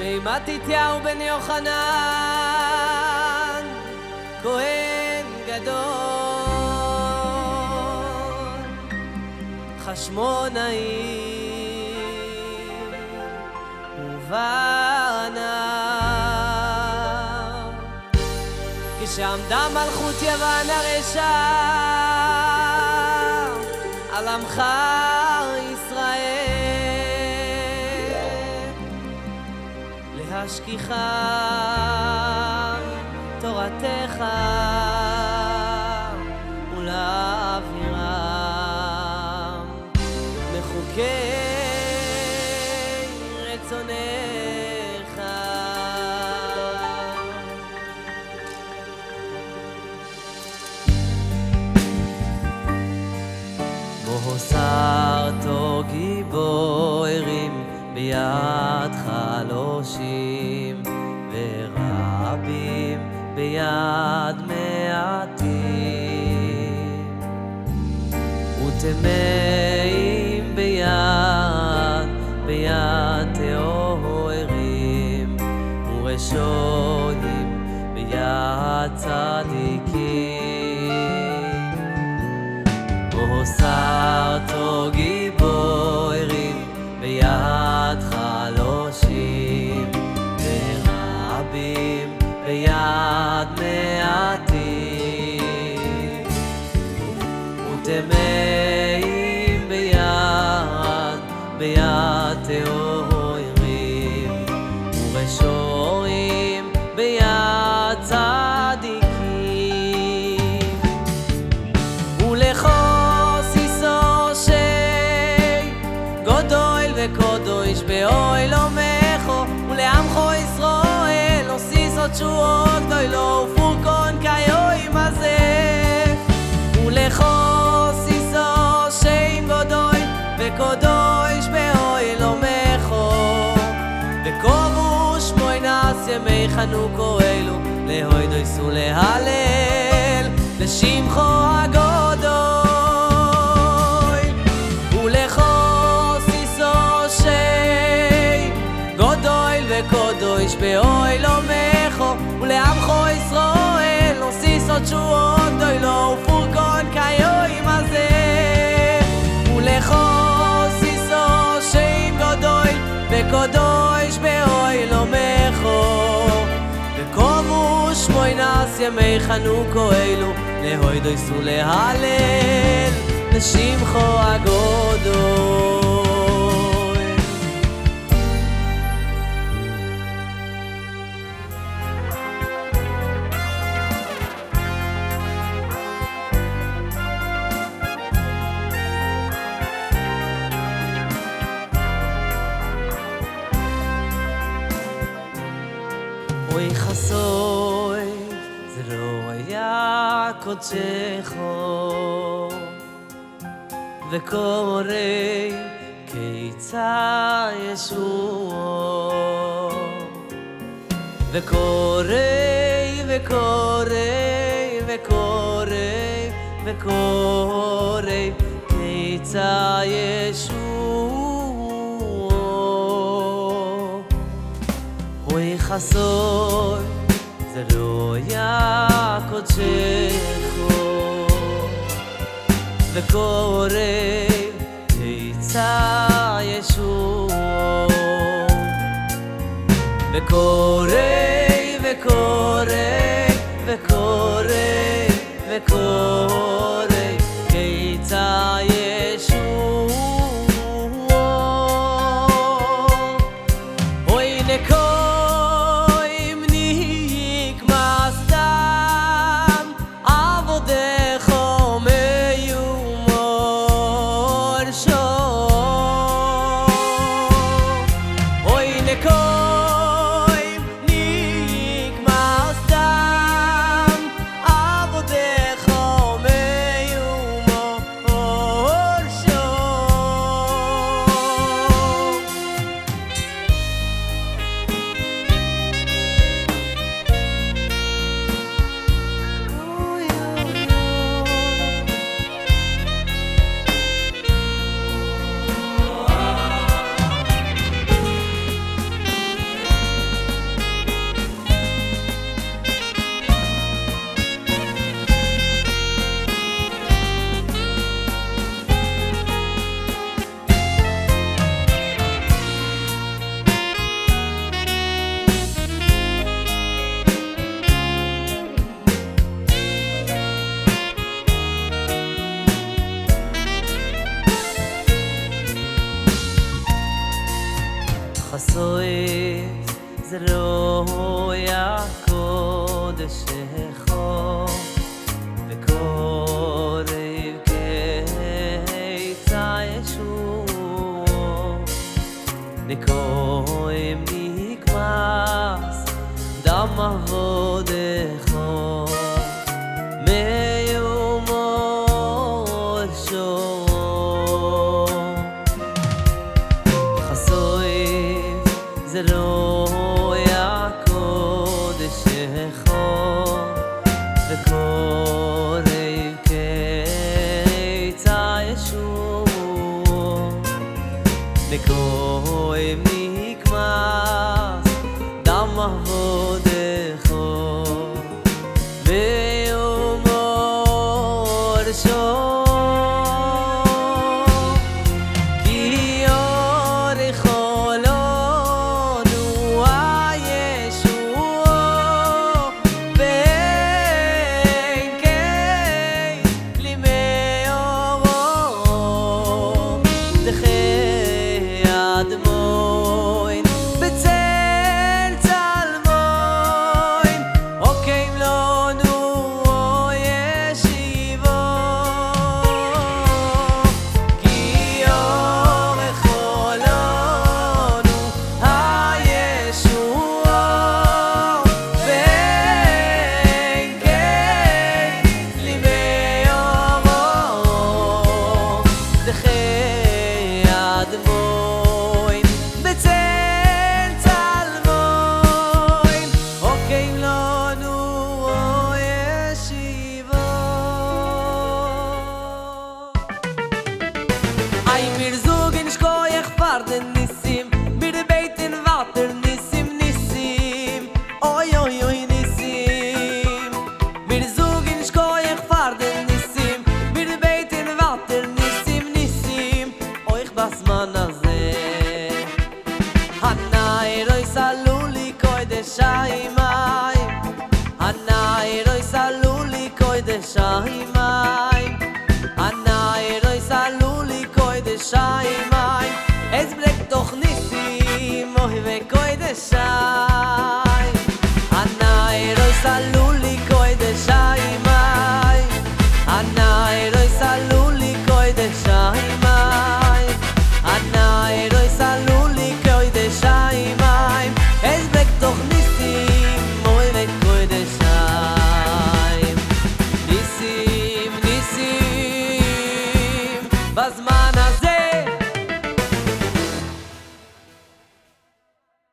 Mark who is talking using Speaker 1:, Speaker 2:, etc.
Speaker 1: מתתיהו בן יוחנן, כהן גדול, חשמונאי ובנה. כשעמדה מלכות יוון הרשע על עמך להשכיחה תורתך ולהעבירם מחוקי רצונך. בוסרתו גיבורים ביד חלושים ורבים ביד מעטים. וטמאים ביד ביד טהורים ורשועים ביד צדיקים. בוסרתו גיבורים ביד מעטים וטמאים ביד ביד טהורים ורשועים ביד צדיקים. ולכוסיסו שי גודל וקודש באוהל עמךו ופורקון ולכוסיסו שם גודל וקודש באוהל עמךו וקובו שמוינס ימי חנוכו אלו להוידויס ולהלל לשמחו עוד שורות אוי לו ופורקון סיסו שאין גדוי וקודוש באוי לו מכו וקומו שמוי נס ימי חנוכו אלו להוי דויסו להלל. לשמחו הגוי. חסוי zroya kotcho ve kore keitsa yesu ve kore ve kore ve חסון, זה לא היה קודשך וקורא תיצא ישוע. וקורא וקורא lecco חסוי זה לא oreike tyeshu de koi mikmas damahodekh דחי אדמוין בצל צלמוין אוקיי לנו או ישיבו. כי אורך עולנו הישוע ואין קץ לימי אורו. דחי salu li de shay mai. Anay roy salu li de shay mai. Anay roy salu li de shay mai. Es blek doch nisi moy ve koy de shay